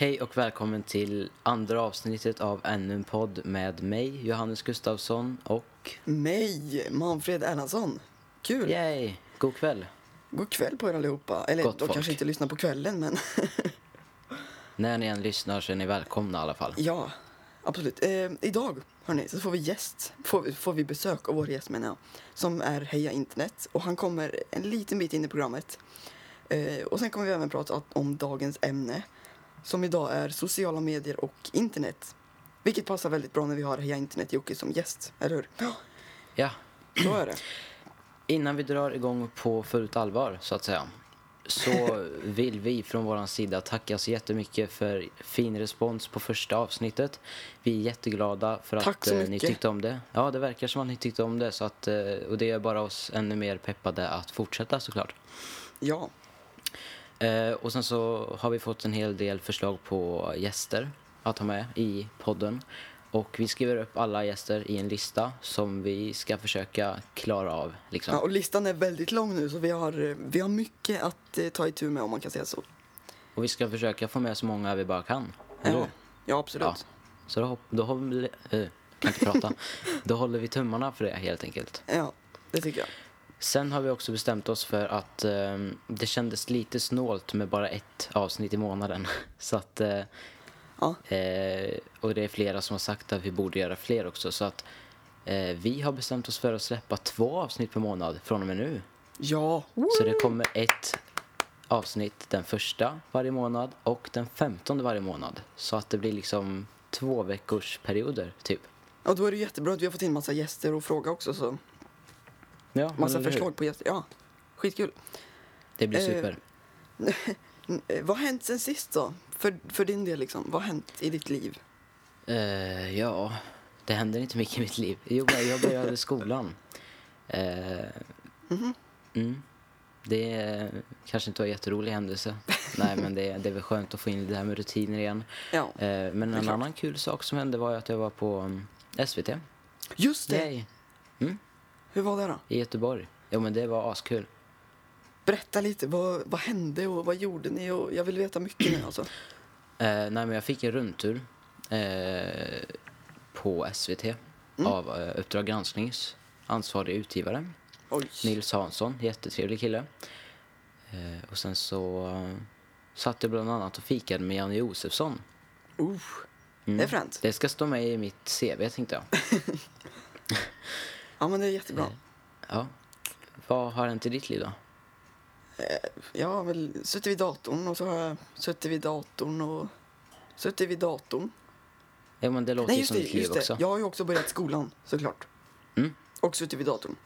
Hej och välkommen till andra avsnittet av ännu en podd med mig, Johannes Gustafsson och... Mig, Manfred Erlandsson. Kul. Yay! God kväll! God kväll på er allihopa. Eller Gott de folk. kanske inte lyssnar på kvällen, men När ni än lyssnar så är ni välkomna i alla fall. ja, absolut. Eh, idag, hörni, så får vi gäst. Får, vi- får vi besök av vår gäst, menar jag. Som är Heja Internet. Och han kommer en liten bit in i programmet. Eh, och sen kommer vi även prata om dagens ämne. Som idag är sociala medier och internet. Vilket passar väldigt bra när vi har Heja Internet Jocke som gäst, eller hur? Ja, Ja, så är det. innan vi drar igång på fullt allvar så att säga så vill vi från vår sida tacka så jättemycket för fin respons på första avsnittet. Vi är jätteglada för Tack att eh, ni tyckte om det. Ja, det verkar som att ni tyckte om det så att, eh, och det gör bara oss ännu mer peppade att fortsätta såklart. Ja, Eh, och sen så har vi fått en hel del förslag på gäster att ha med i podden. Och vi skriver upp alla gäster i en lista som vi ska försöka klara av. Liksom. Ja, och listan är väldigt lång nu så vi har, eh, vi har mycket att eh, ta itu med om man kan säga så. Och vi ska försöka få med så många vi bara kan. Ändå. Eh, Ja, absolut. Ja. Så då, då håller vi, eh, kan inte prata. då håller vi tummarna för det helt enkelt. Ja, det tycker jag. Sen har vi också bestämt oss för att eh, det kändes lite snålt med bara ett avsnitt i månaden. Så att, Ja. eh, och det är flera som har sagt att vi borde göra fler också. Så att eh, vi har bestämt oss för att släppa två avsnitt per månad från och med nu. Ja, Så det kommer ett avsnitt den första varje månad och den femtonde varje månad. Så att det blir liksom två veckors perioder typ. och då är det jättebra att vi har fått in massa gäster och fråga också. Så Ja, massa förslag på gäster. Ja, skitkul. Det blir Eh, super. Mm, eh, Vad har hänt sen sist då? För, för din del liksom. Vad har hänt i ditt liv? Eh, ja, det händer inte mycket i mitt liv. Jo, jag började skolan. Mhm. mm. Det är, kanske inte var en jätterolig händelse. Nej, men det, det är väl skönt att få in det här med rutiner igen. Ja, Eh, men en klart. annan kul sak som hände var att jag var på um, SVT. just det. Yay. Hur var det då? I Göteborg. Jo, men det var askul. Berätta lite. Vad, vad hände och vad gjorde ni? Och jag vill veta mycket nu alltså. Eh, nej, jag fick en rundtur eh, på SVT Mm. av eh, Uppdrag gransknings ansvarig utgivare. Oj. Nils Hansson, jättetrevlig kille. Eh, och sen så satt jag bland annat och fikade med Janne Josefsson. Uh, Mm. Det är fränt. Det ska stå med i mitt CV tänkte jag. Ja, men det är jättebra. Eh. Ja. Vad har hänt i ditt liv då? Jag har väl suttit vid datorn och så har jag suttit vid datorn och suttit vid datorn. Ja men det låter Nej, ju just som det. ditt liv också. Jag har ju också börjat skolan, såklart. Mm. Och suttit vid datorn.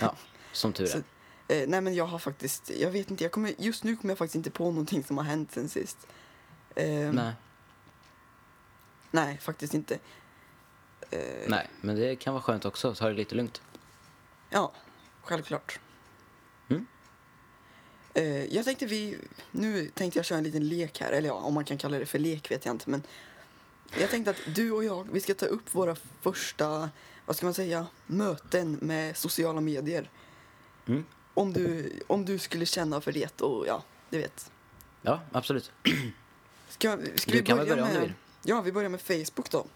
Ja, som tur är. Så- Eh, nej, men jag har faktiskt, jag vet inte, jag kommer, just nu kommer jag faktiskt inte på någonting som har hänt sen sist. Eh, Nej, nej, faktiskt inte. Eh, nej, men det kan vara skönt också. Ta det lite lugnt. Ja, självklart. Eh, jag tänkte vi, nu tänkte jag köra en liten lek här, eller ja, om man kan kalla det för lek vet jag inte, men jag tänkte att du och jag, vi ska ta upp våra första, vad ska man säga, möten med sociala medier. Mm. Om du, om du skulle känna för det och ja, du vet. Ja, absolut. Ska, ska vi börja börja med. Ja, vi börjar med Facebook då.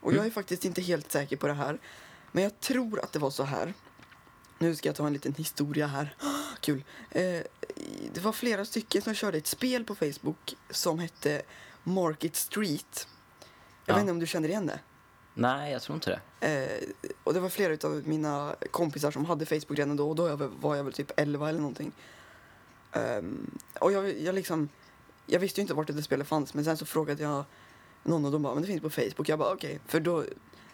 Och Mm. jag är faktiskt inte helt säker på det här. Men jag tror att det var så här. Nu ska jag ta en liten historia här. Kul. Eh, det var flera stycken som körde ett spel på Facebook som hette Market Street. Jag Ja. vet inte om du känner igen det? Nej, jag tror inte det. Eh, och det var flera av mina kompisar som hade Facebook redan då och då var- jag väl typ 11 eller någonting. Ehm, och jag, jag liksom, jag visste ju inte vart det där spelet fanns men sen så frågade jag någon och de bara, men det finns på Facebook. Jag bara okej, för då,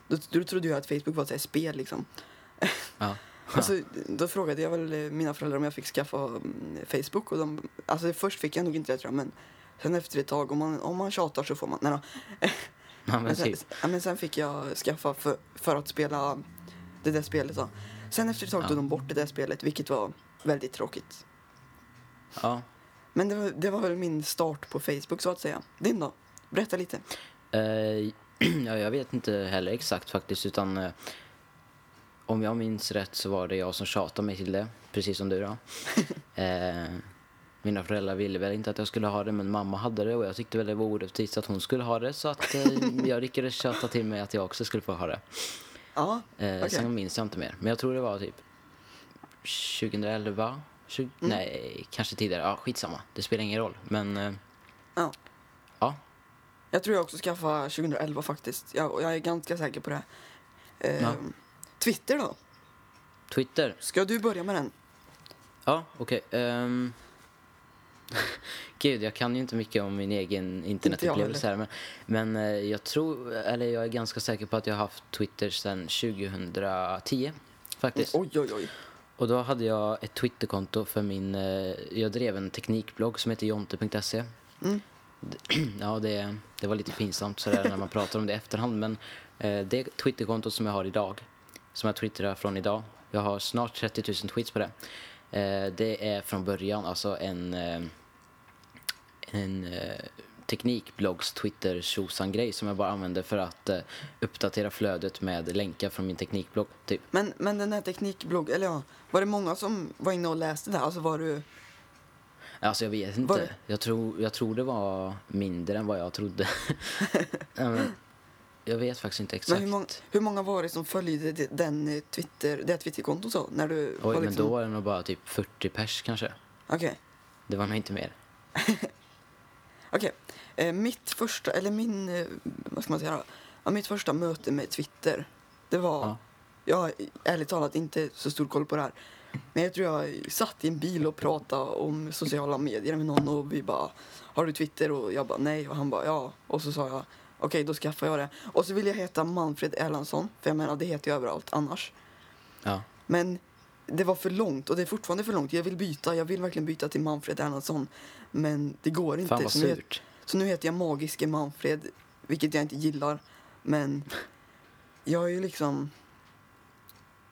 då, då trodde jag att Facebook var ett spel liksom. Ja. Och så, då frågade jag väl eh, mina föräldrar om jag fick skaffa mm, Facebook och de, alltså först fick jag nog inte det tror jag men sen efter ett tag om man, om man tjatar så får man, nej då. ja, Men sen, men sen fick jag skaffa för, för att spela det där spelet. Då. Sen efter ett tag Ja. tog de bort det där spelet, vilket var väldigt tråkigt. Ja. Men det var, det var väl min start på Facebook så att säga. Din då? Berätta lite. Eh, ja, jag vet inte heller exakt faktiskt, utan eh, om jag minns rätt så var det jag som tjatade mig till det, precis som du då. eh, mina föräldrar ville väl inte att jag skulle ha det, men mamma hade det och jag tyckte väl det var orättvist att hon skulle ha det, så att eh, jag lyckades tjata till mig att jag också skulle få ha det. Ja, Eh, Okej. Sen minns jag inte mer, men jag tror det var typ 2011, 20, Mm. nej, kanske tidigare. Ja, skitsamma. Det spelar ingen roll, men eh, ja. ja. Jag tror jag också skaffade 2011 faktiskt. Jag, jag är ganska säker på det. Eh, Ja. Twitter då? Twitter. Ska du börja med den? Ja, okej. ehm. Gud, jag kan ju inte mycket om min egen internetupplevelse här. Men, men eh, jag tror, eller jag är ganska säker på att jag har haft Twitter sedan 2010. Faktiskt. Oj, oj, oj. Och då hade jag ett Twitterkonto för min, eh, jag drev en teknikblogg som heter jonte.se. Mm. Ja, det, det var lite pinsamt sådär när man pratar om det i efterhand. Men eh, det Twitterkontot som jag har idag, som jag twittrar från idag, jag har snart 30 000 tweets på det. Eh, det är från början alltså en, eh, en eh, teknikbloggs twitter tjosan grej som jag bara använder för att eh, uppdatera flödet med länkar från min teknikblogg, typ. Men, men den här teknikblogg, eller ja, var det många som var inne och läste där? Alltså var du... Alltså jag vet inte. det- Jag tror, jag tror det var mindre än vad jag trodde. ja, men, jag vet faktiskt inte exakt. Men hur, många, hur många var det som följde den eh, Twitter, det Twitterkontot så? När du Oj, var men liksom... då var det nog bara typ 40 pers kanske. Okej. Det var nog inte mer. Okej. Eh, mitt första, eller min, eh, vad ska man säga? Ja, mitt första möte med Twitter, det var, Ja. jag har ärligt talat inte så stor koll på det här. Men jag tror jag satt i en bil och pratade om sociala medier med någon och vi bara, har du Twitter? Och jag bara nej och han bara ja. Och så sa jag, okej då skaffar jag det. Och så vill jag heta Manfred Erlandsson, för jag menar det heter jag överallt annars. Ja. Men det var för långt och det är fortfarande för långt. Jag vill byta, jag vill verkligen byta till Manfred Erlandsson. Men det går inte. Fan vad så, nu, surt. så nu heter jag Magiske Manfred, vilket jag inte gillar. Men jag är ju liksom...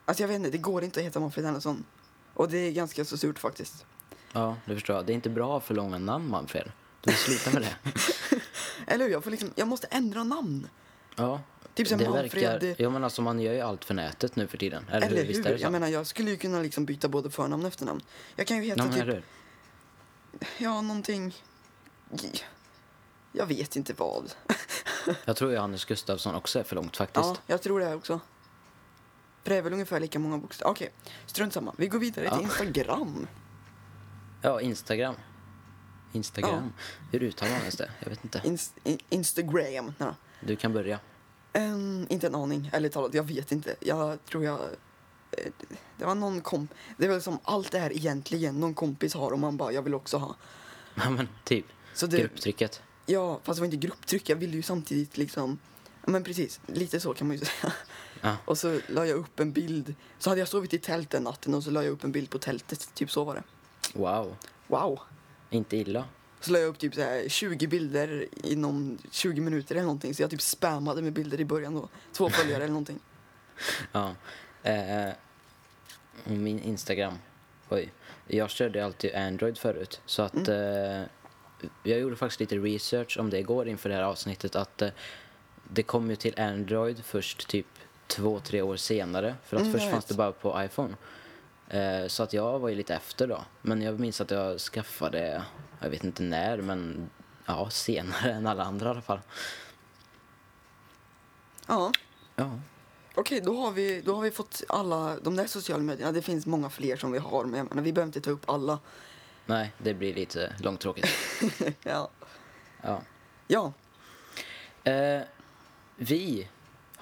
Alltså jag vet inte, det går inte att heta Manfred Erlandsson. Och det är ganska så surt faktiskt. Ja, det förstår jag. Det är inte bra för långa namn, Manfred. Du får sluta med det. Eller hur? Jag, får liksom, jag måste ändra namn. Ja. Typ som det Manfred... verkar... Ja, men alltså man gör ju allt för nätet nu för tiden. Eller, Eller hur? Hur? Jag menar, jag skulle ju kunna liksom byta både förnamn och efternamn. Jag kan ju heta men, typ... Ja, någonting... Jag vet inte vad. Jag tror ju Anders Gustafsson också är för långt faktiskt. Ja, jag tror det också. För det är väl ungefär lika många bokstäver. Okej, strunt samma. Vi går vidare Ja. till Instagram. Ja, Instagram. Instagram. Hur uttalar man ens det? Jag vet inte. Inst- in- Instagram. Då. Du kan börja. Ehm, inte en aning, ärligt talat. Jag vet inte. Jag tror jag... eh, Det var någon kom... Det väl som allt det här egentligen någon kompis har och man bara, jag vill också ha. Ja, men typ. Så det, Grupptrycket. Ja, fast det var inte grupptryck. Jag ville ju samtidigt liksom... Ja, men precis. Lite så kan man ju säga. Ja. Och så la jag upp en bild. Så hade jag sovit i tält den natten och så la jag upp en bild på tältet. Typ så var det. Wow. Wow. Inte illa. Så la jag upp typ så här 20 bilder inom 20 minuter eller någonting. Så jag typ spammade med bilder i början då. Två följare eller någonting. Ja. Eh, min Instagram. Oj. Jag körde alltid Android förut. Så att Mm. eh, jag gjorde faktiskt lite research om det igår inför det här avsnittet. Att eh, det kom ju till Android först typ två, tre år senare. För att Mm, först fanns det bara på iPhone. Eh, så att jag var ju lite efter då. Men jag minns att jag skaffade, jag vet inte när, men ja, senare än alla andra i alla fall. Ja, Ja. okej då, har vi, då har vi fått alla de där sociala medierna. Det finns många fler som vi har men menar, vi behöver inte ta upp alla. Nej, det blir lite långtråkigt. ja. Ja. ja, Eh, vi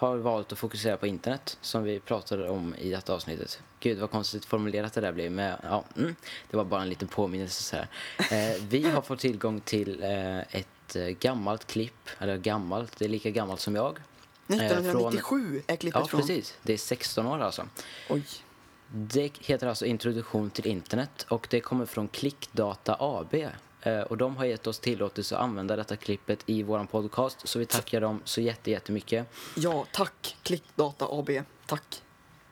har valt att fokusera på internet som vi pratade om i detta avsnittet. Gud vad konstigt formulerat det där blev. Men, ja, mm, det var bara en liten påminnelse. Så här. Eh, vi har fått tillgång till eh, ett eh, gammalt klipp. Eller gammalt, det är lika gammalt som jag. Eh, 1997 är klippet Ja, från. precis. Det är 16 år alltså. Oj. Det heter alltså Introduktion till internet och det kommer från Klickdata AB. Eh, Och de har gett oss tillåtelse att använda detta klippet i våran podcast så vi tackar dem så jätte, jättemycket. Ja, tack. Klickdata AB. Tack.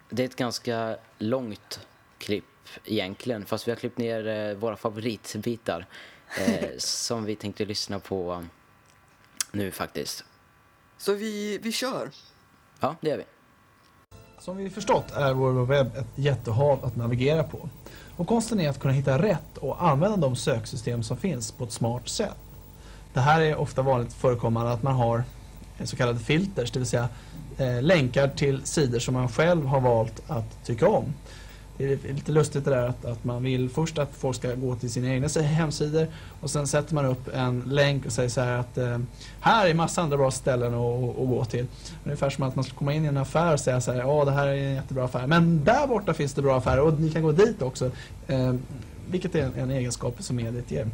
Det är ett ganska långt klipp egentligen. Fast vi har klippt ner eh, våra favoritbitar eh, som vi tänkte lyssna på um, nu faktiskt. Så vi, vi kör. Ja, det gör vi. Som vi förstått är vår webb ett jättehav att navigera på. Och konsten är att kunna hitta rätt och använda de söksystem som finns på ett smart sätt. Det här är ofta vanligt förekommande att man har så kallade filters, det vill säga eh, länkar till sidor som man själv har valt att tycka om. Det är lite lustigt det där att, att man vill först att folk ska gå till sina egna hemsidor och sen sätter man upp en länk och säger så här att eh, här är massa andra bra ställen att, att gå till. Ungefär som att man ska komma in i en affär och säga så här, ja det här är en jättebra affär, men där borta finns det bra affärer och ni kan gå dit också. Eh, vilket är en, en egenskap som mediet ger.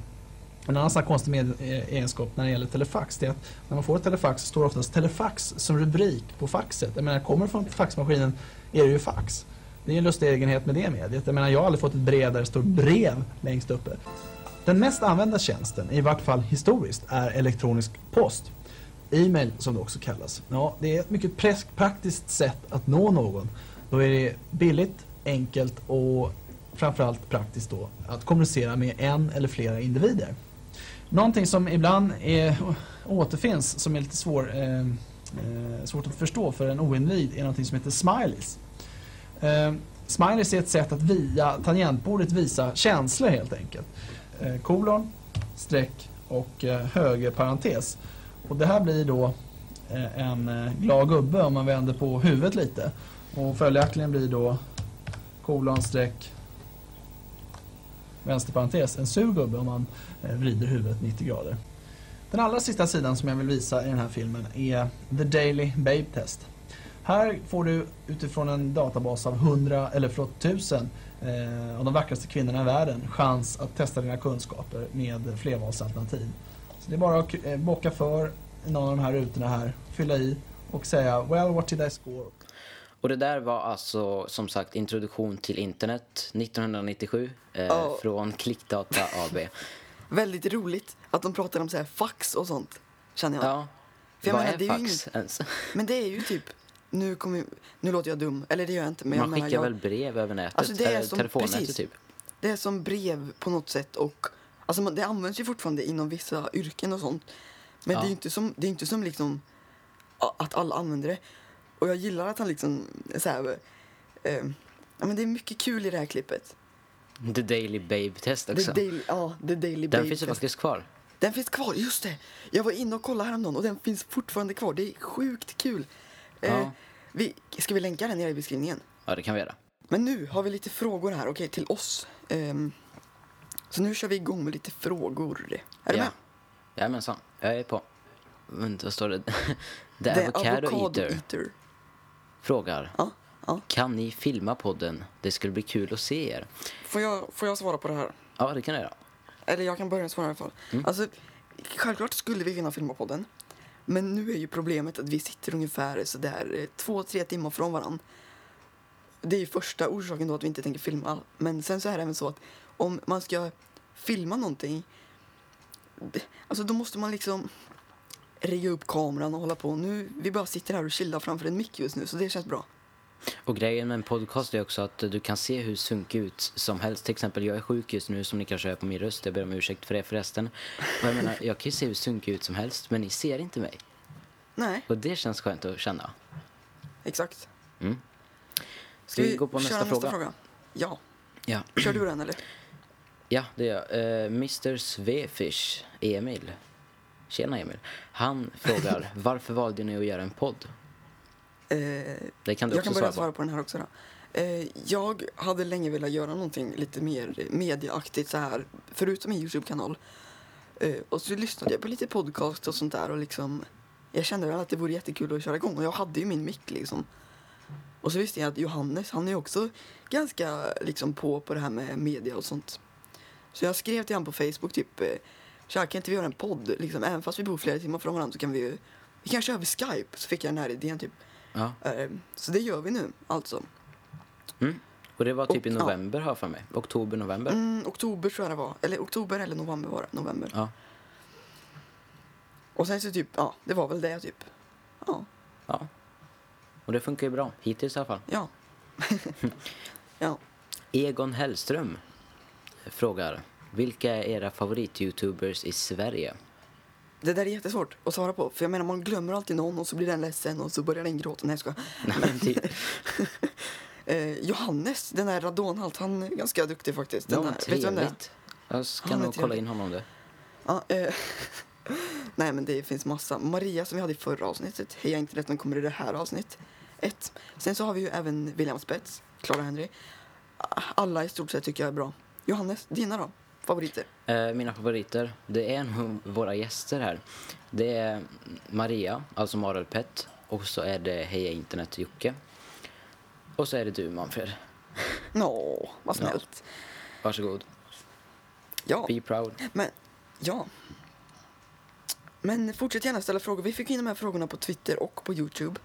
En annan sån konstig med, eh, egenskap när det gäller telefax det är att när man får ett telefax så står det oftast telefax som rubrik på faxet. Jag menar, kommer det från faxmaskinen är det ju fax. Det är en lustig egenhet med det mediet. Jag menar, jag har aldrig fått ett brev där det står brev längst uppe. Den mest använda tjänsten, i vart fall historiskt, är elektronisk post. E-mail som det också kallas. Ja, det är ett mycket praktiskt sätt att nå någon. Då är det billigt, enkelt och framförallt praktiskt då att kommunicera med en eller flera individer. Någonting som ibland är, återfinns som är lite svår, eh, eh, svårt att förstå för en oinvigd är någonting som heter smileys. Eh, smileys är ett sätt att via tangentbordet visa känslor helt enkelt. Eh, kolon, streck och eh, högerparentes. Och det här blir då eh, en eh, glad gubbe om man vänder på huvudet lite. Och följaktligen blir då kolon, streck, vänsterparentes en sur gubbe om man eh, vrider huvudet 90 grader. Den allra sista sidan som jag vill visa i den här filmen är The Daily Babe Test. Här får du utifrån en databas av 100, eller förlåt 1000 eh, av de vackraste kvinnorna i världen chans att testa dina kunskaper med flervalsalternativ. Så det är bara att eh, bocka för någon av de här rutorna här, fylla i och säga Well, what did I score? Och det där var alltså som sagt introduktion till internet 1997 eh, oh. från Klickdata AB. Väldigt roligt att de pratar om så här fax och sånt, känner jag. Ja. För Vad menar, är fax inget... ens? Men det är ju typ, nu, kommer, nu låter jag dum, eller det gör jag inte. Men Man jag skickar jag... väl brev över nätet? Alltså det är som, telefonnätet precis, typ? Det är som brev på något sätt och alltså det används ju fortfarande inom vissa yrken och sånt. Men ja. det är inte som, det är inte som liksom att alla använder det. Och jag gillar att han liksom så här, eh, ja men det är mycket kul i det här klippet. The Daily Babe Test också. The daily, ja, The Daily Den Babe finns ju faktiskt kvar. Den finns kvar, just det! Jag var inne och kollade häromdagen och den finns fortfarande kvar. Det är sjukt kul. Ja. Eh, vi, ska vi länka den nere i beskrivningen? Ja, det kan vi göra. Men nu har vi lite frågor här, okej, okay, till oss. Um, så nu kör vi igång med lite frågor. Är ja. du med? Jajamensan, jag är på. Vänta, vad står det? The, The avocado, avocado eater. eater frågar. Ja, ja. Kan ni filma podden? Det skulle bli kul att se er. Får jag, får jag svara på det här? Ja, det kan du göra. Eller jag kan börja svara i alla fall. Mm. Alltså, självklart skulle vi kunna filma podden. Men nu är ju problemet att vi sitter ungefär så där eh, två, tre timmar från varandra. Det är ju första orsaken då att vi inte tänker filma. Men sen så är det även så att om man ska filma någonting, alltså då måste man liksom rigga upp kameran och hålla på. Nu, vi bara sitter här och chillar framför en mick just nu, så det känns bra. Och grejen med en podcast är också att du kan se hur sunkig ut som helst. Till exempel, jag är sjuk just nu som ni kanske hör på min röst. Jag ber om ursäkt för det förresten. Och jag menar, jag kan ju se hur sunkig ut som helst, men ni ser inte mig. Nej. Och det känns skönt att känna. Exakt. Mm. Ska, vi, vi gå på nästa, nästa fråga? fråga? Ja. ja. Kör du den eller? Ja, det gör jag. Uh, Mr Svefish, Emil, Tjena Emil. Han frågar, varför valde ni att göra en podd? Eh, det kan du jag kan börja svara på den här också då. Eh, jag hade länge velat göra någonting lite mer medieaktigt så här, förutom en Youtube-kanal. Eh, och så lyssnade jag på lite podcast och sånt där och liksom, jag kände att det vore jättekul att köra igång och jag hade ju min mick liksom. Och så visste jag att Johannes, han är också ganska liksom på på det här med media och sånt. Så jag skrev till honom på Facebook typ, Tja, kan inte vi göra en podd? Liksom, även fast vi bor flera timmar från varandra så kan vi ju... Vi kan köra över Skype. Så fick jag den här idén typ. Ja. Uh, så det gör vi nu, alltså. Mm. Och det var typ och, i november, ja. har för mig. Oktober, november. Mm, oktober tror jag det var. Eller oktober eller november var det. November. Ja. Och sen så typ, ja, det var väl det typ. Ja. Ja. Och det funkar ju bra, hittills i alla fall. Ja. ja. Egon Hellström frågar, vilka är era favorit-youtubers i Sverige? Det där är jättesvårt att svara på. För jag menar, man glömmer alltid någon och så blir den ledsen och så börjar den gråta. Nej, jag men typ. Eh, Johannes, den där radonhalt, han är ganska duktig faktiskt. Den Ja, där, vet du vem det är? Jag ska Han nog kolla in honom det. Ja, eh, nej, men det finns massa. Maria som vi hade i förra avsnittet. Heja internet, den kommer i det här avsnitt. Ett. Sen så har vi ju även William Spets, Clara Henry. Alla i stort sett tycker jag är bra. Johannes, dina då? Favoriter? Eh, mina favoriter, det är nog våra gäster här. Det är Maria, alltså Marel Pet. Och så är det Heja Internet Jocke. Och så är det du Manfred. Nå, vad snällt. Varsågod. Ja, Be proud. men ja. Men fortsätt gärna ställa frågor. Vi fick in de här frågorna på Twitter och på Youtube.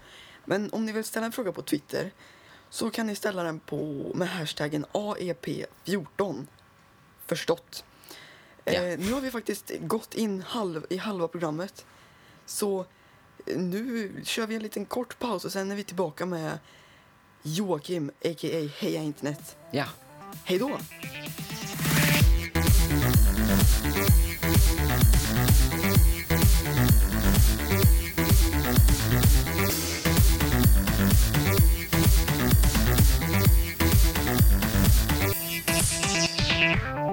Men om ni vill ställa en fråga på Twitter så kan ni ställa den på med hashtaggen AEP14. Förstått. Ja. Eh, nu har vi faktiskt gått in halv, i halva programmet. Så eh, nu kör vi en liten kort paus och sen är vi tillbaka med Joakim, a.k.a. Heja Internet. Ja. Hej då!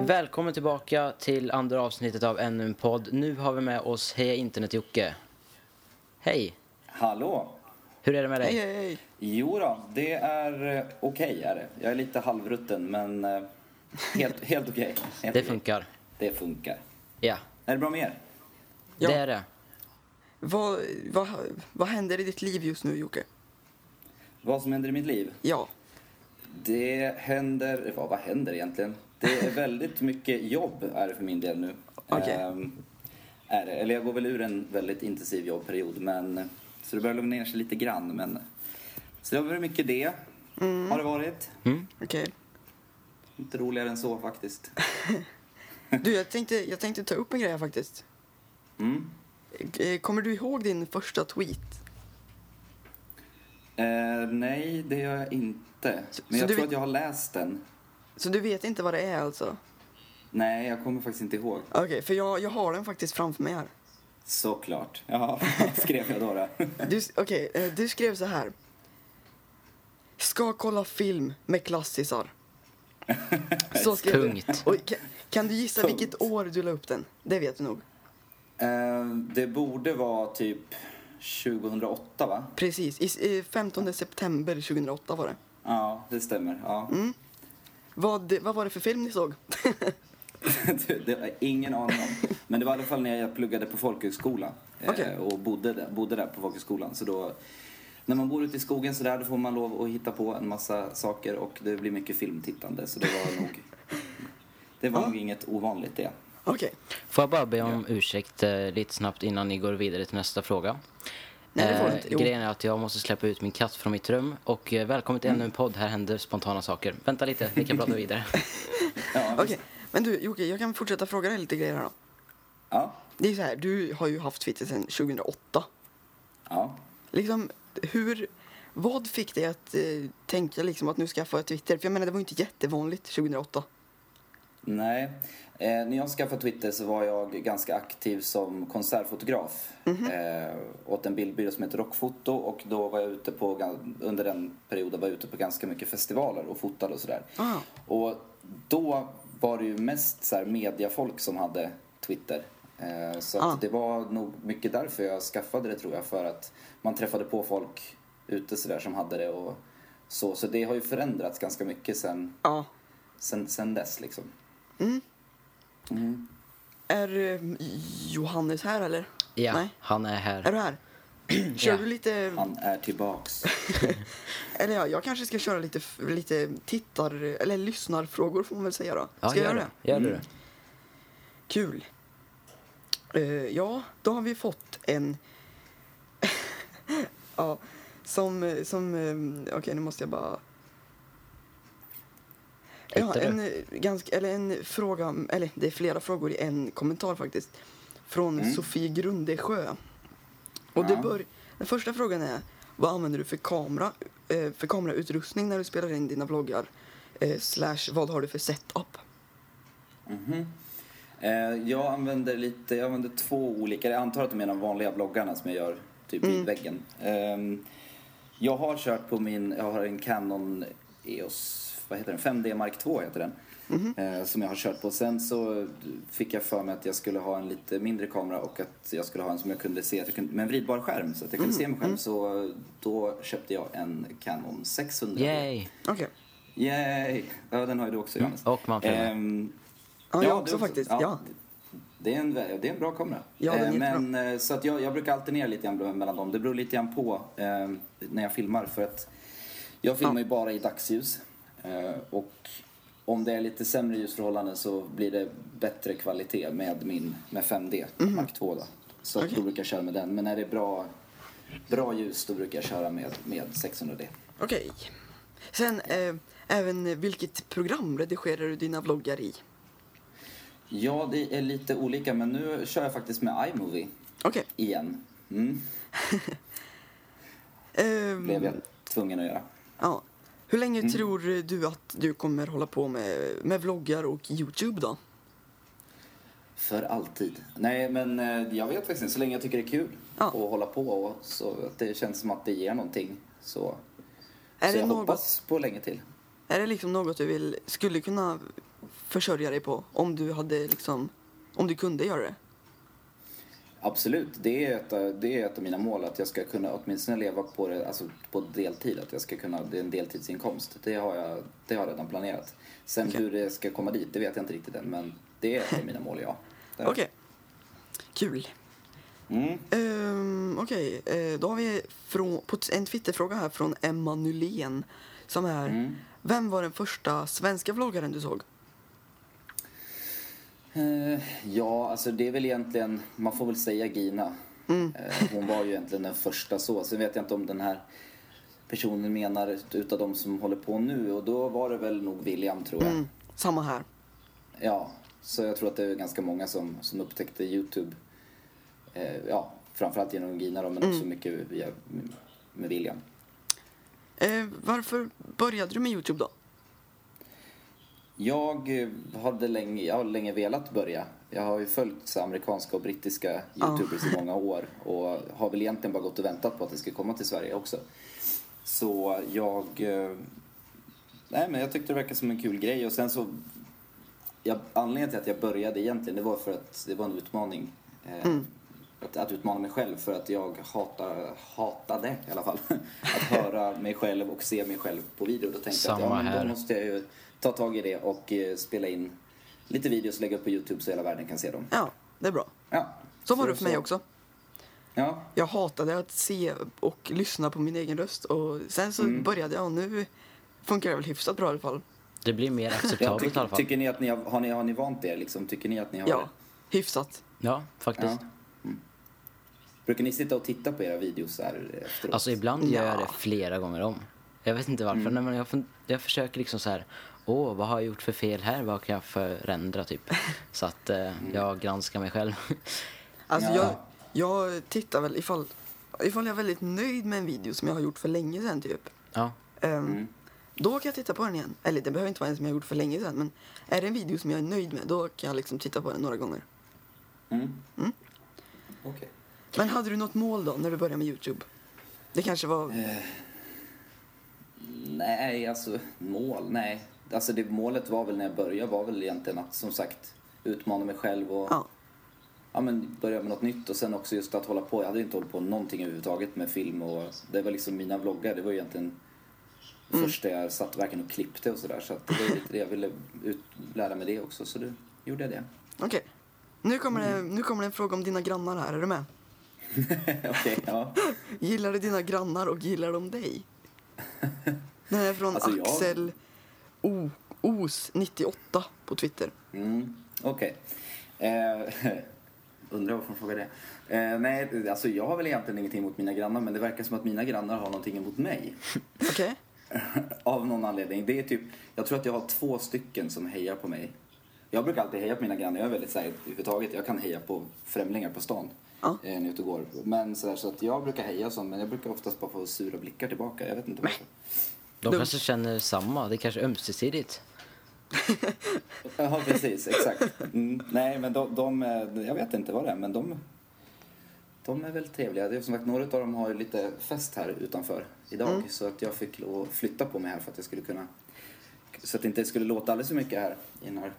Välkommen tillbaka till andra avsnittet av ännu en podd. Nu har vi med oss Heja Internet Jocke. Hej! Hallå! Hur är det med dig? Hej, hej, hej. Jo då, det är eh, okej är det. Jag är lite halvrutten men eh, helt, helt okej. Helt Det funkar. Det funkar. Ja, Är det bra med er? Ja. det är det. Vad, vad, vad händer i ditt liv just nu, Jocke? Vad som händer i mitt liv? Ja. Det händer... Vad, vad händer egentligen? Det är väldigt mycket jobb är det för min del nu. Okej. Ehm, är det. Eller jag går väl ur en väldigt intensiv jobbperiod men... Så det börjar lugna ner sig lite grann men... Så det har varit mycket det. Har det varit. Mm. Okej. Inte roligare än så faktiskt. Du, jag tänkte, jag tänkte ta upp en grej här faktiskt. Mm. Kommer du ihåg din första tweet? Eh, nej, det gör jag inte. Men så jag tror vet- att jag har läst den. Så du vet inte vad det är alltså? Nej, jag kommer faktiskt inte ihåg. Okej, för jag, jag har den faktiskt framför mig här. Såklart. Ja, vad skrev jag då? då? Du, okej, eh, du skrev så här. Ska kolla film med klassisar. Så skrev Punkt. du. Och kan, kan du gissa Punkt. vilket år du la upp den? Det vet du nog. eh, det borde vara typ 2008, va? Precis, i eh, 15 september 2008 var det. Ja, det stämmer. Ja. Vad, vad var det för film ni såg? det, har ingen aning om. Men det var i alla fall när jag pluggade på folkhögskola eh, Okej. och bodde där, bodde där på folkhögskolan. Så då, när man bor ute i skogen så där, då får man lov att hitta på en massa saker och det blir mycket filmtittande. Så det var nog, det var Ja. nog inget ovanligt det. Okej. Får jag bara be om ursäkt eh, lite snabbt innan ni går vidare till nästa fråga? Nej, det får Eh, inte. Jo. grejen är att jag måste släppa ut min katt från mitt rum och eh, välkommen till Mm. ännu en podd. Här händer spontana saker. Vänta lite, vi kan prata vidare. Ja, Okej, men du Jocke, jag kan fortsätta fråga dig lite grejer här då. Ja, Det är så här, du har ju haft Twitter sedan 2008. ja. Liksom, hur, vad fick dig att eh, tänka liksom att nu skaffa ett Twitter? För jag menar, det var ju inte jättevanligt 2008. Nej. Eh, när jag skaffade Twitter så var jag ganska aktiv som konsertfotograf eh, åt en bildbyrå som heter Rockfoto och då var jag ute på, under den perioden var jag ute på ganska mycket festivaler och fotade och sådär. Ah. Och då var det ju mest så här mediafolk som hade Twitter. Eh, så Ah. det var nog mycket därför jag skaffade det tror jag, för att man träffade på folk ute sådär som hade det och så. Så det har ju förändrats ganska mycket sen, Ja. sen, sen dess liksom. Är eh, Johannes här eller? Ja, Nej. han är Är här. du här? Kör Ja. du lite, Han är tillbaks. eller ja, jag kanske ska köra lite, lite tittar, eller lyssnarfrågor får man väl säga då. Ska Ja, jag gör göra det. det? Gör du Mm. det? Kul. Eh, ja, då har vi fått en... ja, som... som eh, Okej, nu måste jag bara... Ja, en, eh, ganska, eller en fråga, eller det är flera frågor i en kommentar faktiskt. Från Mm. Sofie Grundesjö. Och det Ja. bör, den första frågan är, vad använder du för kamera, eh, för kamerautrustning när du spelar in dina vloggar? eh, slash vad har du för setup? Eh, jag använder lite, jag använder två olika, jag antar att du menar de vanliga vloggarna som jag gör typ Mm. vid väggen. Ehm, jag har kört på min, jag har en Canon EOS, vad heter den, 5D Mark 2 heter den. Mhm. Eh, som jag har kört på. Sen så fick jag för mig att jag skulle ha en lite mindre kamera och att jag skulle ha en som jag kunde se, att jag kunde, med en vridbar skärm så att jag Mm, kunde se mig själv. Så då köpte jag en Canon 600. Yay! Okej. Yay! Ja, den har ju du också Johannes. Och Manfred med. Ehm, Ja, jag du också faktiskt. Ja. Det är, en, det är en bra kamera. Ja, Eh. Men, eh, så att jag, jag brukar alternera lite grann mellan dem. Det beror lite grann på eh, när jag filmar. För att jag filmar ju bara i dagsljus. Eh, och om det är lite sämre ljusförhållanden så blir det bättre kvalitet med min med 5D Mark 2 då. Så. Okej. då brukar jag köra med den. Men när det är bra, bra ljus då brukar jag köra med, med 600D. Okej. Sen, eh, även vilket program redigerar du dina vloggar i? Ja, det är lite olika men nu kör jag faktiskt med iMovie Okej. igen. Mm, Ehm, blev jag tvungen att göra. ja. Hur länge Mm. tror du att du kommer hålla på med, med vloggar och Youtube då? För alltid. Nej, men eh, jag vet faktiskt inte. Så länge jag tycker det är kul Ja. att hålla på och så att det känns som att det ger någonting. Så, Är så jag något- hoppas på länge till. Är det liksom något du vill, skulle kunna försörja dig på om du hade liksom, om du kunde göra det? Absolut, det är, ett, det är ett av mina mål att jag ska kunna åtminstone leva på det, alltså på deltid. Att jag ska kunna, det är en deltidsinkomst. Det har jag, det har jag redan planerat. Sen Okej. hur det ska komma dit, det vet jag inte riktigt än. Men det är ett av mina mål, ja. Okej. Kul. Mm. Um, Okej, eh, då har vi från, en Twitterfråga här från Emma Nylén som är Mm. Vem var den första svenska vloggaren du såg? Eh, ja, alltså det är väl egentligen, man får väl säga Gina. Mm. Eh, hon var ju egentligen den första så. Sen vet jag inte om den här personen menar utav de som håller på nu och då var det väl nog William tror jag. Mm, samma här. Ja, så jag tror att det är ganska många som, som upptäckte Youtube. Eh, ja, framförallt genom Gina då, men också mycket via, med William. Eh, varför började du med Youtube då? Jag eh, hade länge, jag har länge velat börja. Jag har ju följt så amerikanska och brittiska youtubers i många år och har väl egentligen bara gått och väntat på att det ska komma till Sverige också. Så jag... eh, Nej men jag tyckte det verkade som en kul grej och sen så... Jag, anledningen till att jag började egentligen det var för att det var en utmaning. Eh, att, att utmana mig själv för att jag hatar, hatade i alla fall att höra mig själv och se mig själv på video. Då tänkte jag att ja, men då måste jag ju ta tag i det och eh, spela in lite videos och lägga upp på Youtube så hela världen kan se dem. Ja, det är bra. Ja. Så var det för mig så- också. Ja, Jag hatade att se och lyssna på min egen röst och sen så Mm. började jag och nu funkar det väl hyfsat bra i alla fall. Det blir mer ja acceptabelt i tycker, alla fall. tycker ni att ni har, har, ni, har ni vant er liksom? Tycker ni att ni har Ja, hyfsat. Ja, faktiskt. Ja. Mm. Brukar ni sitta och titta på era videos här efteråt? Alltså ibland gör jag Ja. det flera gånger om. Jag vet inte varför, Mm. Men jag, jag försöker liksom så här, åh vad har jag gjort för fel här, vad kan jag förändra typ. Så att eh, jag granskar mig själv. Alltså Ja. jag, jag tittar väl ifall, ifall jag är väldigt nöjd med en video som jag har gjort för länge sedan typ. ja, Ehm, Mm. Då kan jag titta på den igen. Eller det behöver inte vara en som jag gjort för länge sedan. Men är det en video som jag är nöjd med då kan jag liksom titta på den några gånger. Mm. Mm. Okej. Men hade du något mål då när du började med Youtube? Det kanske var... Eh. Nej, alltså mål, nej. Alltså det målet var väl när jag började var väl egentligen att som sagt utmana mig själv och Ja. ja, men börja med något nytt och sen också just att hålla på. Jag hade inte hållit på någonting överhuvudtaget med film och det var liksom mina vloggar. Det var ju egentligen det Mm. första jag satt verkligen och klippte och sådär. Så att det var lite det jag ville ut, lära mig det också. Så då gjorde jag det. Okej. Nu, kommer det, Mm. nu kommer det en fråga om dina grannar här. Är du med? Okej, ja. Gillar du dina grannar och gillar de dig? Den är från Alltså, jag- Axel o, Os98 på Twitter. Mm, Okej. Eh, undrar varför de frågar det. Eh, nej, alltså jag har väl egentligen ingenting emot mina grannar men det verkar som att mina grannar har någonting emot mig. Okej? Av någon anledning. Det är typ, jag tror att jag har två stycken som hejar på mig. Jag brukar alltid heja på mina grannar. Jag är väldigt så här, överhuvudtaget, jag kan heja på främlingar på stan. Ja. Eh, när jag är ute och går. Men så, där, så att jag brukar heja och sånt, men jag brukar oftast bara få sura blickar tillbaka. Jag vet inte varför. De De- kanske känner samma. Det är kanske är ömsesidigt. Ja, precis. Exakt. Mm, nej, men de, de... är- Jag vet inte vad det är, men de... De är väl trevliga. Det är som sagt, några av dem har ju lite fest här utanför idag. Mm. Så att jag fick lov att flytta på mig här för att jag skulle kunna... Så att det inte skulle låta alldeles för mycket här i den här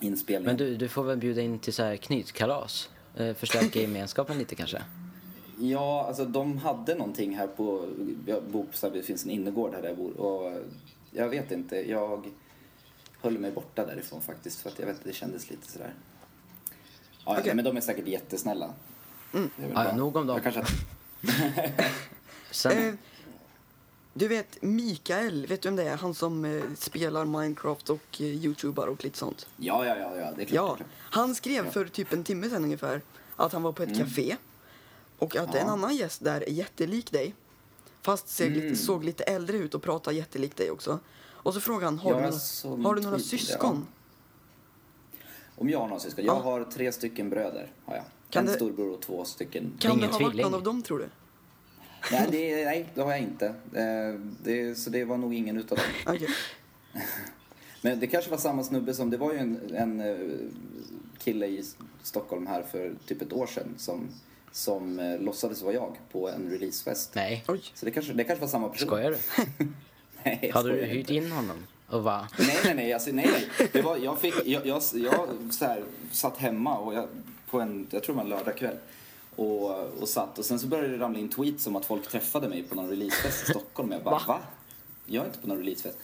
inspelningen. Men du, du får väl bjuda in till så här knytkalas? Eh, förstärka gemenskapen lite kanske? Ja, alltså de hade någonting här på... Jag bor på det finns en innergård här där jag bor. Och jag vet inte, jag höll mig borta därifrån faktiskt. För att jag vet det kändes lite sådär... Ja, Okej. men de är säkert jättesnälla. Mm. Ja, nog om dem. Kanske... Sen, Eh, du vet Mikael, vet du vem det är? Han som eh, spelar Minecraft och eh, youtubar och lite sånt. Ja, ja, ja, ja, det är klart. Ja, det är klart. han skrev Ja. för typ en timme sedan ungefär att han var på ett Mm. café och att Ja. en annan gäst där är jättelik dig. Fast ser Mm. lite, såg lite äldre ut och pratade jättelikt dig också. Och så frågade han, har, Ja, du, några, såg har du några syskon? Om jag har några syskon? Jag Ja. har tre stycken bröder. Har jag. Kan en det- storbror och två stycken... Kan det ha varit någon av dem tror du? Nej, det, nej, det har jag inte. Eh, Det, så det var nog ingen utav dem. Okej. Men det kanske var samma snubbe som, det var ju en, en eh, kille i Stockholm här för typ ett år sedan som, som eh, låtsades vara jag på en releasefest. nej, Oj. Så det kanske, det kanske var samma person. skojar du? Nej, jag Hade du skojar hyrt inte. in honom? Och va? Nej, nej, nej, alltså, nej, nej. Det var, jag, fick, jag, jag, jag så här, satt hemma och jag, på en, jag tror det var en lördagkväll och, och satt och sen så började det ramla in tweets om att folk träffade mig på någon releasefest i Stockholm. Jag bara, Va? va? Jag är inte på någon releasefest.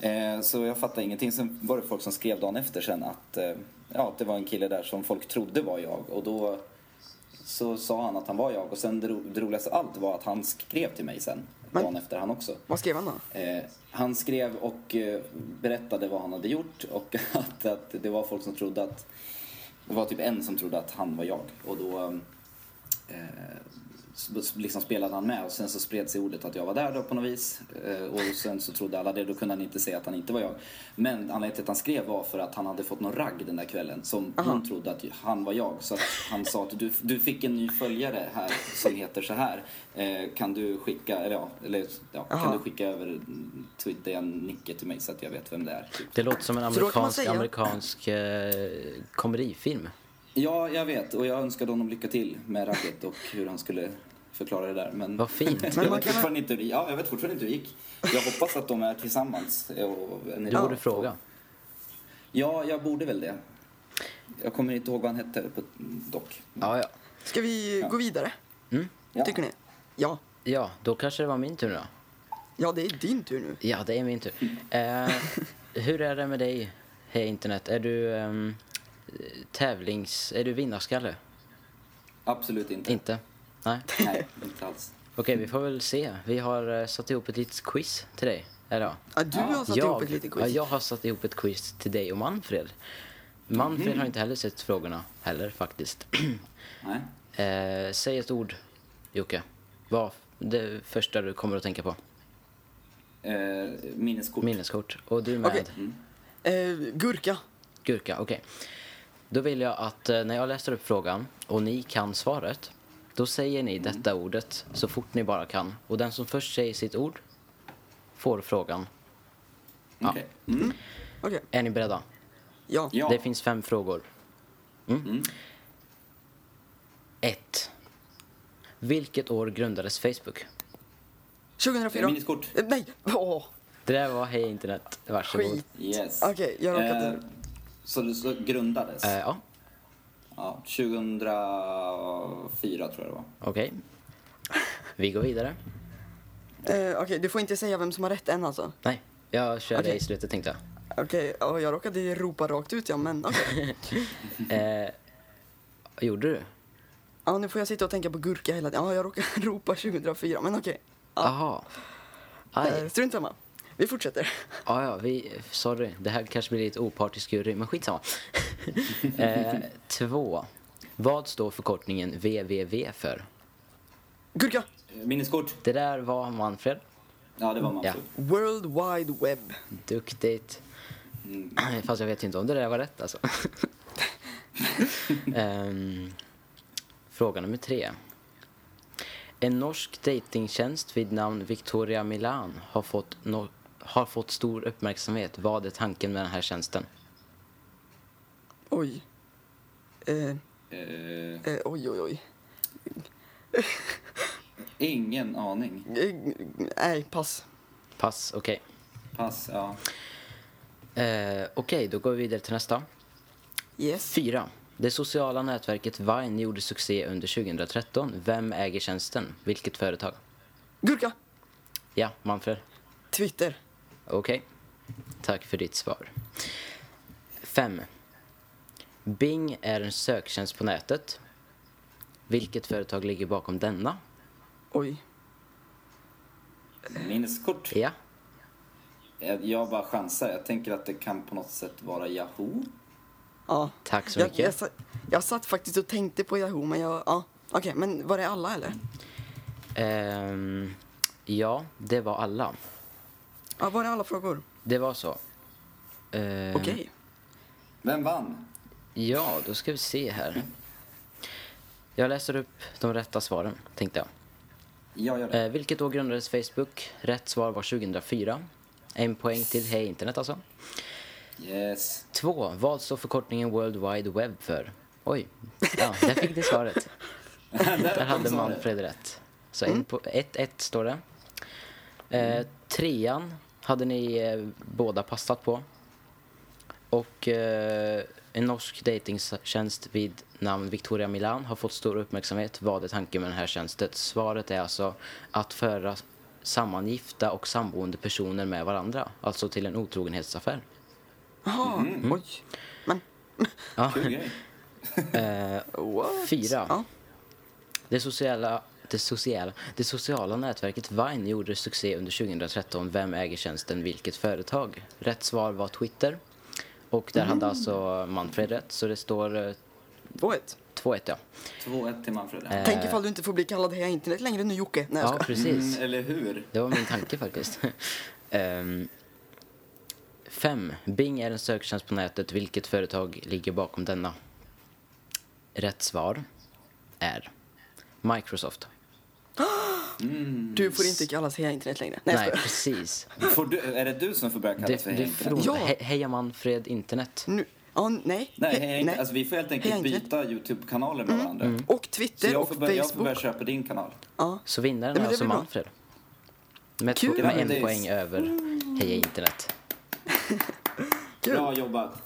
Eh, så jag fattade ingenting. Sen var det folk som skrev dagen efter sen att, eh, ja, att det var en kille där som folk trodde var jag och då så sa han att han var jag och sen det, ro, det roligaste allt var att han skrev till mig sen Men- dagen efter han också. Vad skrev han då? Eh, han skrev och eh, berättade vad han hade gjort och att, att det var folk som trodde att... Det var typ en som trodde att han var jag och då eh, liksom spelade han med och sen så spred sig ordet att jag var där då på något vis eh, och sen så trodde alla det, då kunde han inte säga att han inte var jag. Men anledningen till att han skrev var för att han hade fått någon ragg den där kvällen som Aha. hon trodde att han var jag. Så att han sa att du, du fick en ny följare här som heter så här. Eh, kan du skicka, eller ja, eller, ja kan du skicka över Twitter Nicke till mig så att jag vet vem det är. Typ. Det låter som en amerikansk, amerikansk eh, komedifilm. Ja, jag vet och jag önskade honom lycka till med ragget och hur han skulle förklara det där. Men Vad fint. Jag, vet kan- fortfarande inte, ja, jag vet fortfarande inte hur det gick. Jag hoppas att de är tillsammans. Och Du borde fråga. Ja, jag borde väl det. Jag kommer inte ihåg vad han hette på- dock. Ja, ja. Ska vi Ja. gå vidare? Mm. Ja. Tycker ni? Ja. Ja, då kanske det var min tur då. Ja, det är din tur nu. Ja, det är min tur. Eh, hur är det med dig, hej internet? Är du ehm, tävlings... Är du vinnarskalle? Absolut inte. Inte? Nej? Nej, inte alls. Okej, vi får väl se. Vi har eh, satt ihop ett litet quiz till dig. Eller ja. Ja, du Ja, har satt ihop ett litet Ja, quiz. jag har satt ihop ett quiz till dig och Manfred. Manfred Mhm. har inte heller sett frågorna heller faktiskt. Nej. eh, säg ett ord, Jocke. Vad det första du kommer att tänka på? Eh, minneskort. Minneskort. Och du med? Okej. Mm. Eh, gurka. Gurka, okej. Då vill jag att eh, när jag läser upp frågan och ni kan svaret, då säger ni detta ordet så fort ni bara kan. Och den som först säger sitt ord får frågan. Ja. Okej. Mm. Okej. Är ni beredda? Ja. Ja. Det finns fem frågor. Mm. Mm. Ett. Vilket år grundades Facebook? 2004. Minneskort. Eh, nej! Åh, Det där var Hej internet. Varsågod. skit. Yes. Okej, jag råkade... Eh, så det så grundades? Eh, ja, Ja, 2004 tror jag det var. okej. Vi går vidare. Eh, Okej, du får inte säga vem som har rätt än alltså. Nej, jag kör det Okej. i slutet tänkte jag. Okej, ja, jag råkade ropa rakt ut ja, men okej. Eh, vad gjorde du? Ja, nu får jag sitta och tänka på gurka hela tiden. Ja, jag råkade ropa 2004, men okej. Ja, Jaha. Aj. eh, strunt samma. Vi fortsätter. Ja, ja, vi, sorry. Det här kanske blir lite opartisk jury, men skitsamma. eh, två. Vad står förkortningen www för? Gurka! Minneskort? Det där var Manfred. Ja, det var man. Ja. World Wide Web. Duktigt. Mm. Fast jag vet ju inte om det där var rätt alltså. Ehm, fråga nummer tre. En norsk datingtjänst vid namn Victoria Milan har fått, no- har fått stor uppmärksamhet. Vad är tanken med den här tjänsten? Oj. Eh, Eh, eh, oj, oj, oj. ingen aning. Eh, nej, pass. Pass, okej. Pass, ja. Eh, okej, då går vi vidare till nästa. Yes. Fyra. Det sociala nätverket Vine gjorde succé under 2013. Vem äger tjänsten? Vilket företag? Gurka. Ja, Manfred. Twitter. Okej. Tack för ditt svar. 5. Bing är en söktjänst på nätet. Vilket företag ligger bakom denna? Oj. Minneskort. Ja. Jag jag bara chansar. Jag tänker att det kan på något sätt vara Yahoo. Ja. Tack så Jag, mycket. jag, sa- jag satt faktiskt och tänkte på Yahoo, men jag... Ja. Okej, men var det alla eller? Ehm, ja, det var alla. Ja, var det alla frågor? Det var så. Ehm, Okej. Vem vann? Ja, då ska vi se här. Jag läser upp de rätta svaren, tänkte jag. Jag gör det. Eh, vilket år grundades Facebook? Rätt svar var 2004. En poäng till Hej Internet alltså. Yes. Två. Vad står förkortningen World Wide Web för? Oj, ja, där fick ni svaret. Där hade. Manfred rätt. Så en på, ett, ett står det. Eh, trean hade ni eh, båda passat på. Och eh, en norsk datingtjänst vid namn Victoria Milan har fått stor uppmärksamhet. Vad är tanken med den här tjänsten? Svaret är alltså att föra samman gifta och samboende personer med varandra. Alltså till en otrogenhetsaffär. Jaha, oj. Men, Ja. Kul grej. Eh, what? Fyra. Ja. Det sociala, det, sociala, det sociala nätverket Vine gjorde succé under 2013. Vem äger tjänsten? Vilket företag? Rätt svar var Twitter. Och där hade alltså Manfred rätt, så det står eh, 2-1. 2-1 ja. 2-1 till Manfred. Eh, Tänk ifall du inte får bli kallad Heja Internet längre nu Jocke. Nej, jag Ja, ska. precis. Mm, eller hur? Det var min tanke faktiskt. Ehm, fem. Bing är en söktjänst på nätet. Vilket företag ligger bakom denna? Rätt svar är Microsoft. Du får inte kallas Heja Internet längre. Nej, Nej, precis. Får du, är det du som får börja Det, kallas för Heja Internet? från, Ja. he, Heja Manfred Internet. Nu. Ja, nej. Nej, He- inte. Alltså, vi får helt enkelt byta YouTube-kanaler med varandra. Och Så Twitter jag och får, börja, jag får Facebook. börja köpa din kanal. Ja. Så vinnaren Ja, är alltså. Manfred. Med, Kul. två, med en Grattis. poäng över Heja Internet. Kul. Bra jobbat.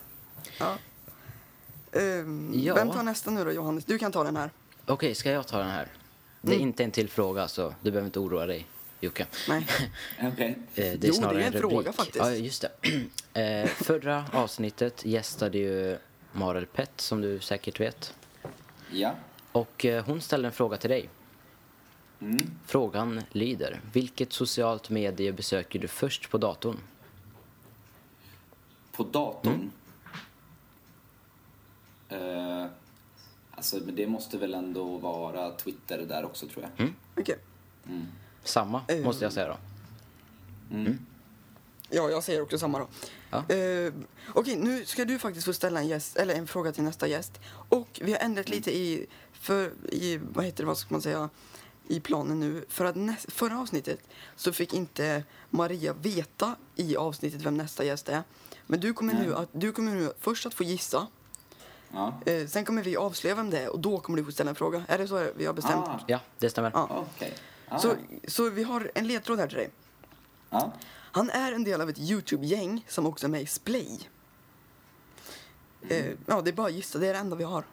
Ehm, Ja. Vem tar nästa nu då Johannes? Du kan ta den här. Okej, ska jag ta den här? Det är inte en till fråga, så du behöver inte oroa dig, Jocke. Nej. Eh, Det är Jo, det är snarare en en fråga rubrik. faktiskt. Ja, just det. Eh, förra avsnittet gästade ju Marel Pett, som du säkert vet. Ja. Och eh, hon ställde en fråga till dig. Mm. Frågan lyder, vilket socialt medie besöker du först på datorn? På datorn? Eh, alltså, men det måste väl ändå vara Twitter där också, tror jag. Okej. Samma, Eh. måste jag säga då. Ja, jag säger också samma då. Ja. Eh, Okej, nu ska du faktiskt få ställa en, gäst, eller en fråga till nästa gäst. Och vi har ändrat lite i, för, i, vad heter det, vad ska man säga, i planen nu. För att näs, förra avsnittet så fick inte Maria veta i avsnittet vem nästa gäst är. Men du kommer, nu att, du kommer nu först att få gissa. Ja. Eh, sen kommer vi avslöja vem det är och då kommer du få ställa en fråga. Är det så vi har bestämt? Ah, Ja, det stämmer. Ja. okej. Ah. Så, så vi har en ledtråd här till dig. Ja. Han är en del av ett Youtube-gäng som också är med i Splay. Eh, ja, det är bara att gissa. Det är det enda vi har.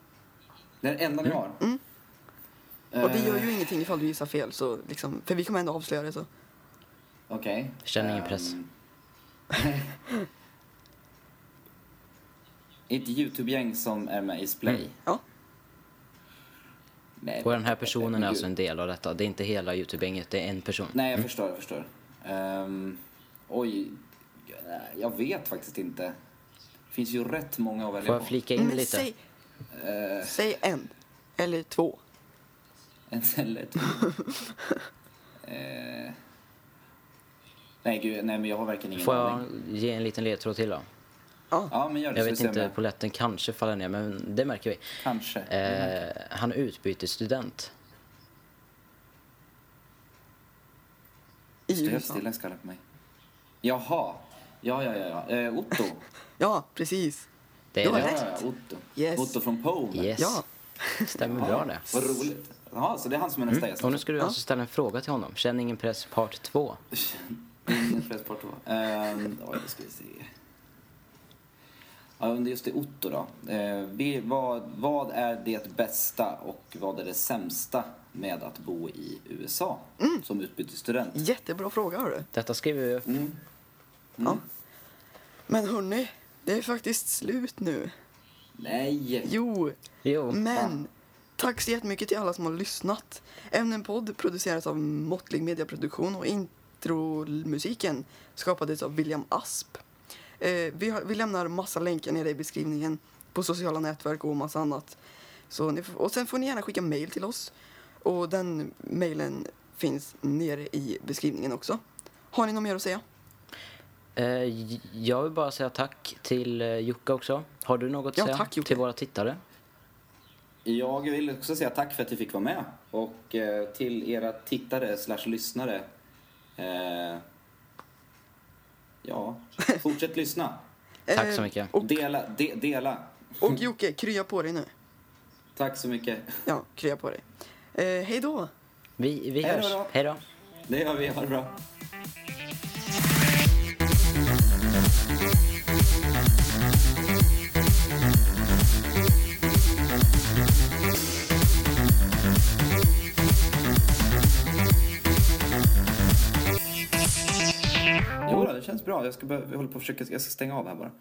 Det är det enda ni har? Mm. Och det gör Eh, ju ingenting ifall du gissar fel. Så liksom, för vi kommer ändå avslöja det. Så. Okej. Känner ingen press. Ett YouTube-gäng som är med i Splay. Mm. Ja. Nej, Och den här personen men är alltså en del av detta. Det är inte hela Youtube-gänget, det är en person. Nej, jag förstår, jag förstår. Ehm, oj, jag vet faktiskt inte. Det finns ju rätt många att välja Får jag på. flika in Men lite? säg, Eh, säg en. Eller två. en eller två. Eh, nej, gud, nej, men jag har verkligen ingen Får jag aning. ge en liten ledtråd till då? Ja, men gör det Jag vet inte, om polletten kanske faller ner, men det märker vi. Kanske. Eh, han är utbytesstudent. I USA. stilla skallar på mig. Jaha. Ja, ja, ja. ja. Eh, Otto. Ja, precis. Det Du är har Ja, det. rätt. ja, Otto. Yes. Otto från Polen. Yes. Ja. Stämmer bra det. Vad roligt. Ja, så det är han som är nästa gäst. Och nu ska du Ja. alltså ställa en fråga till honom. Känn ingen press part 2. Ingen press på två. Ehm, oj, ska vi se. Ja, men just det, Otto då. Eh, vi, vad, vad är det bästa och vad är det sämsta med att bo i USA Mm. som utbytesstudent? Jättebra fråga hörru. Detta skriver vi upp. Mm. Ja. Men hörni, det är faktiskt slut nu. Nej! Jo, Jo. men tack så jättemycket till alla som har lyssnat. Även en podd produceras av Måttlig Mediaproduktion och intromusiken skapades av William Asp. Eh, vi, har, vi lämnar massa länkar nere i beskrivningen på sociala nätverk och massa annat. Så ni, och sen får ni gärna skicka mail till oss. Och den mailen finns nere i beskrivningen också. Har ni något mer att säga? Eh, jag vill bara säga tack till eh, Jocke också. Har du något att Ja, säga tack, till våra tittare? Jag vill också säga tack för att vi fick vara med. Och till era tittare slash lyssnare. Eh, ja, fortsätt lyssna. Tack Eh, så mycket. Och, Dela, de, dela. och Jocke, krya på dig nu. Tack så mycket. Ja, krya på dig. Eh, hej då! Vi, vi hörs. Hej då. Det gör vi. Ha det bra. Känns bra. Jag ska, börja, jag håller på att försöka, jag ska stänga av här bara.